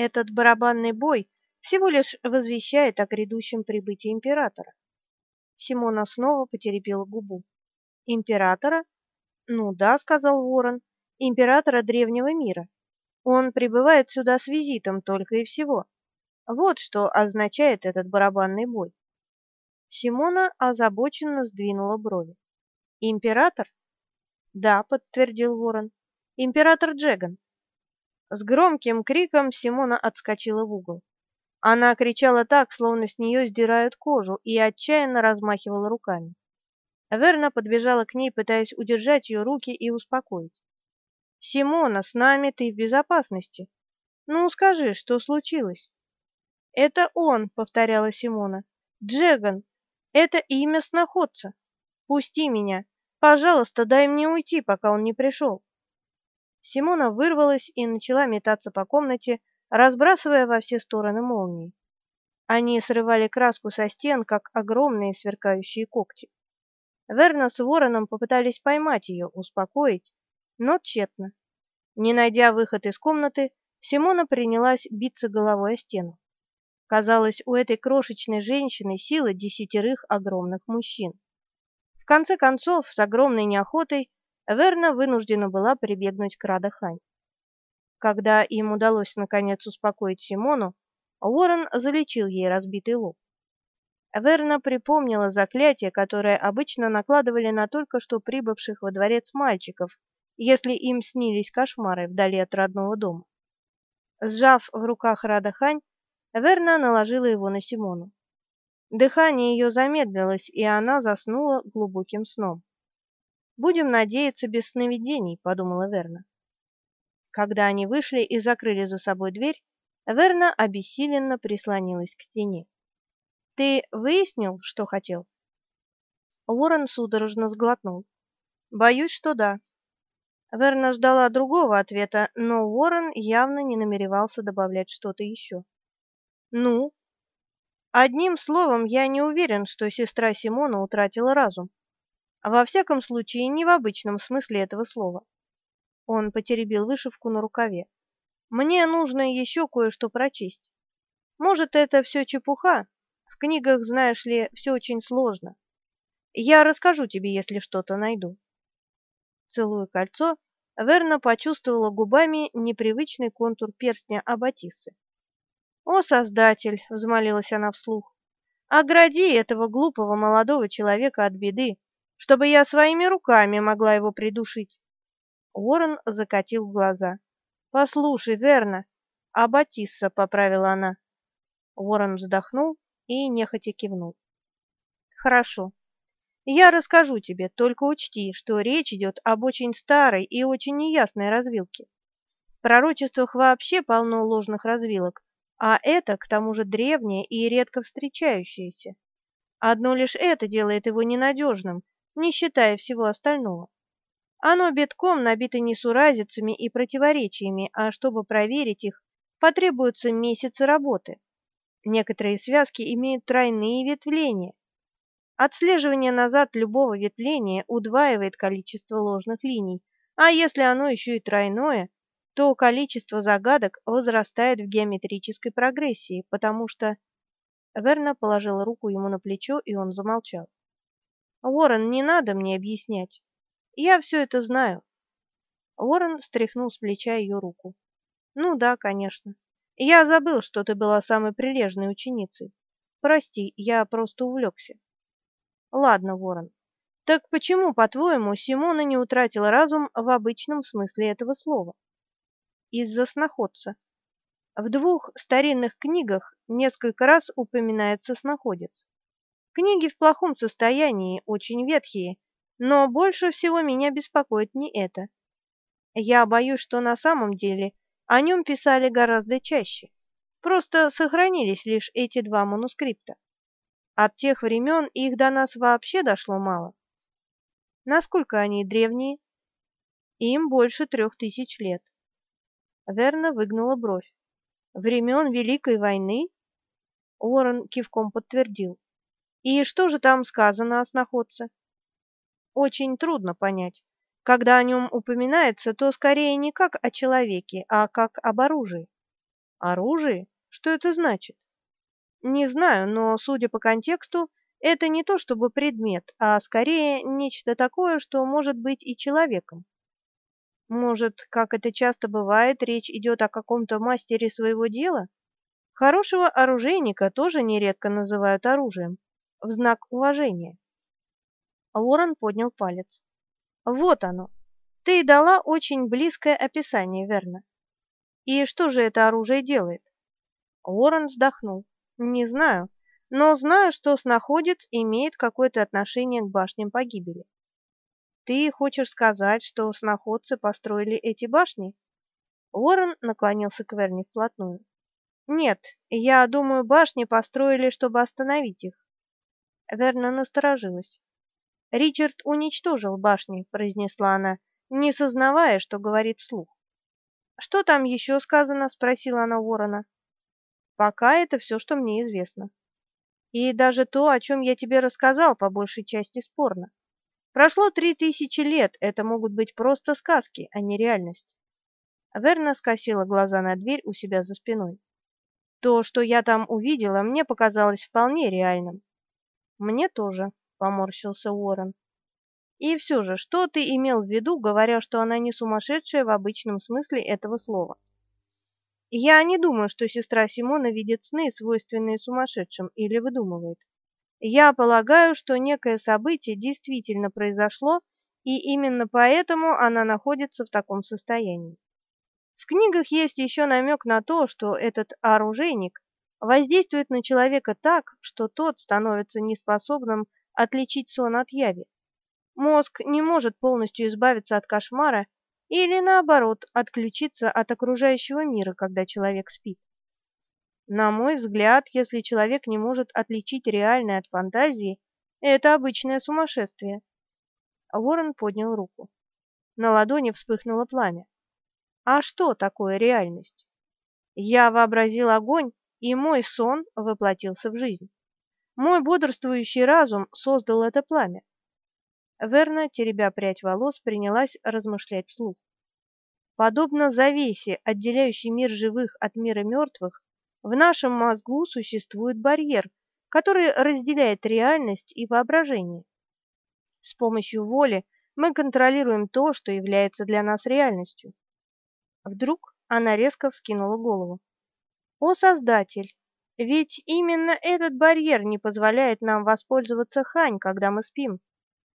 Этот барабанный бой всего лишь возвещает о грядущем прибытии императора. Симона снова потеребила губу. Императора? Ну да, сказал Ворон, императора древнего мира. Он прибывает сюда с визитом только и всего. Вот что означает этот барабанный бой. Симона озабоченно сдвинула брови. Император? Да, подтвердил Ворон. Император Джеган. С громким криком Симона отскочила в угол. Она кричала так, словно с нее сдирают кожу, и отчаянно размахивала руками. Верна подбежала к ней, пытаясь удержать ее руки и успокоить. «Симона, с нами ты в безопасности. Ну, скажи, что случилось?» «Это он», — повторяла Симона. «Джеган. Это имя сноходца. Пусти меня. Пожалуйста, дай мне уйти, пока он не пришел». Симона вырвалась и начала метаться по комнате, разбрасывая во все стороны молнии. Они срывали краску со стен, как огромные сверкающие когти. Верна с Вороном попытались поймать ее, успокоить, но тщетно. Не найдя выход из комнаты, Симона принялась биться головой о стену. Казалось, у этой крошечной женщины сила десятерых огромных мужчин. В конце концов, с огромной неохотой, Верна вынуждена была прибегнуть к Радахань. Когда им удалось наконец успокоить Симону, Уоррен залечил ей разбитый лоб. Верна припомнила заклятие, которое обычно накладывали на только что прибывших во дворец мальчиков, если им снились кошмары вдали от родного дома. Сжав в руках Радахань, Верна наложила его на Симону. Дыхание ее замедлилось, и она заснула глубоким сном. «Будем надеяться без сновидений», — подумала Верна. Когда они вышли и закрыли за собой дверь, Верна обессиленно прислонилась к стене. «Ты выяснил, что хотел?» Уоррен судорожно сглотнул. «Боюсь, что да». Верна ждала другого ответа, но Уоррен явно не намеревался добавлять что-то еще. «Ну?» «Одним словом, я не уверен, что сестра Симона утратила разум. Во всяком случае, не в обычном смысле этого слова. Он потеребил вышивку на рукаве. Мне нужно еще кое-что прочесть. Может, это все чепуха? В книгах, знаешь ли, все очень сложно. Я расскажу тебе, если что-то найду. Целуя кольцо, Верна почувствовала губами непривычный контур перстня Абатисы. «О, Создатель!» — взмолилась она вслух. «Огради этого глупого молодого человека от беды, чтобы я своими руками могла его придушить. Уоррен закатил глаза. «Послушай, верно, а Батисса», — поправила она. Уоррен вздохнул и нехотя кивнул. «Хорошо. Я расскажу тебе, только учти, что речь идет об очень старой и очень неясной развилке. В пророчествах вообще полно ложных развилок, а это, к тому же, древнее и редко встречающееся. Одно лишь это делает его ненадежным, не считая всего остального. Оно битком набито несуразицами и противоречиями, а чтобы проверить их, потребуются месяцы работы. Некоторые связки имеют тройные ветвления. Отслеживание назад любого ветвления удваивает количество ложных линий, а если оно еще и тройное, то количество загадок возрастает в геометрической прогрессии, потому что... Верна положила руку ему на плечо, и он замолчал. «Уоррен, не надо мне объяснять. Я все это знаю. Уоррен стряхнул с плеча ее руку. Ну да, конечно. Я забыл, что ты была самой прилежной ученицей. Прости, я просто увлекся. Ладно, Уоррен. Так почему, по-твоему, Симона не утратила разум в обычном смысле этого слова? Из-за сноходца. В двух старинных книгах несколько раз упоминается сноходец. Книги в плохом состоянии, очень ветхие, но больше всего меня беспокоит не это. Я боюсь, что на самом деле о нем писали гораздо чаще. Просто сохранились лишь эти два манускрипта. От тех времен их до нас вообще дошло мало. Насколько они древние? Им больше трех тысяч лет. Верно выгнула бровь. Времен Великой войны? Уоррен кивком подтвердил. И что же там сказано о сноходце? очень трудно понять. Когда о нем упоминается, то скорее не как о человеке, а как об оружии. Оружие? Что это значит? Не знаю, но, судя по контексту, это не то чтобы предмет, а скорее нечто такое, что может быть и человеком. Может, как это часто бывает, речь идет о каком-то мастере своего дела? Хорошего оружейника тоже нередко называют оружием, в знак уважения. Уоррен поднял палец. Вот оно. Ты дала очень близкое описание, верно? И что же это оружие делает? Уоррен вздохнул. Не знаю, но знаю, что снаходец имеет какое-то отношение к башням погибели. Ты хочешь сказать, что снаходцы построили эти башни? Уоррен наклонился к Верни вплотную. Нет, я думаю, башни построили, чтобы остановить их. Верна насторожилась. Ричард уничтожил башни, произнесла она, не сознавая, что говорит вслух. Что там еще сказано, спросила она Ворона. Пока это все, что мне известно. И даже то, о чем я тебе рассказал, по большей части спорно. Прошло три тысячи лет, это могут быть просто сказки, а не реальность. Верна скосила глаза на дверь у себя за спиной. То, что я там увидела, мне показалось вполне реальным. Мне тоже, поморщился Уоррен. И все же, что ты имел в виду, говоря, что она не сумасшедшая в обычном смысле этого слова? Я не думаю, что сестра Симона видит сны, свойственные сумасшедшим, или выдумывает. Я полагаю, что некое событие действительно произошло, и именно поэтому она находится в таком состоянии. В книгах есть еще намек на то, что этот оружейник воздействует на человека так, что тот становится неспособным отличить сон от яви. Мозг не может полностью избавиться от кошмара или, наоборот, отключиться от окружающего мира, когда человек спит. На мой взгляд, если человек не может отличить реальное от фантазии, это обычное сумасшествие. Ворон поднял руку. На ладони вспыхнуло пламя. А что такое реальность? Я вообразил огонь, и мой сон воплотился в жизнь. Мой бодрствующий разум создал это пламя. Верна, теребя прядь волос, принялась размышлять вслух. Подобно завесе, отделяющей мир живых от мира мертвых, в нашем мозгу существует барьер, который разделяет реальность и воображение. С помощью воли мы контролируем то, что является для нас реальностью. Вдруг она резко вскинула голову. О, Создатель! Ведь именно этот барьер не позволяет нам воспользоваться хань, когда мы спим.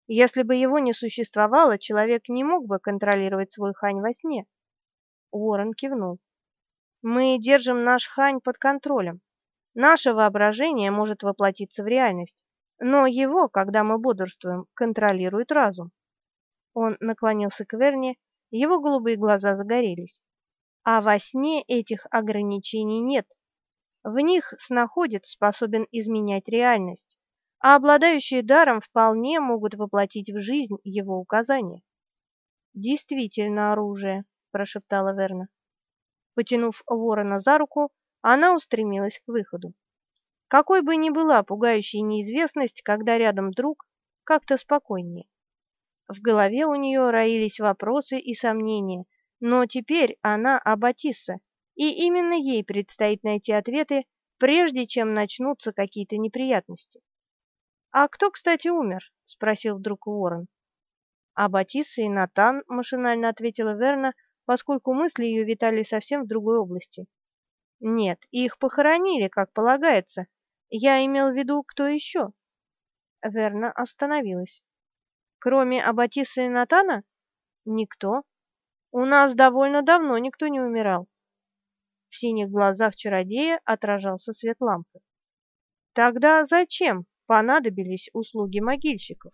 Если бы его не существовало, человек не мог бы контролировать свой хань во сне. Уоррен кивнул. Мы держим наш хань под контролем. Наше воображение может воплотиться в реальность, но его, когда мы бодрствуем, контролирует разум. Он наклонился к Верне его голубые глаза загорелись. А во сне этих ограничений нет. В них снаходец способен изменять реальность, а обладающие даром вполне могут воплотить в жизнь его указания. Действительно оружие, прошептала Верна. Потянув Ворона за руку, она устремилась к выходу. Какой бы ни была пугающая неизвестность, когда рядом друг, как-то спокойнее. В голове у нее роились вопросы и сомнения, но теперь она Аббатисса, и именно ей предстоит найти ответы, прежде чем начнутся какие-то неприятности. «А кто, кстати, умер?» — спросил вдруг Уоррен. «Аббатисса и Натан», — машинально ответила Верна, поскольку мысли ее витали совсем в другой области. «Нет, их похоронили, как полагается. Я имел в виду, кто еще?» Верна остановилась. Кроме Аббатисы и Натана? Никто. У нас довольно давно никто не умирал. В синих глазах чародея отражался свет лампы. Тогда зачем понадобились услуги могильщиков?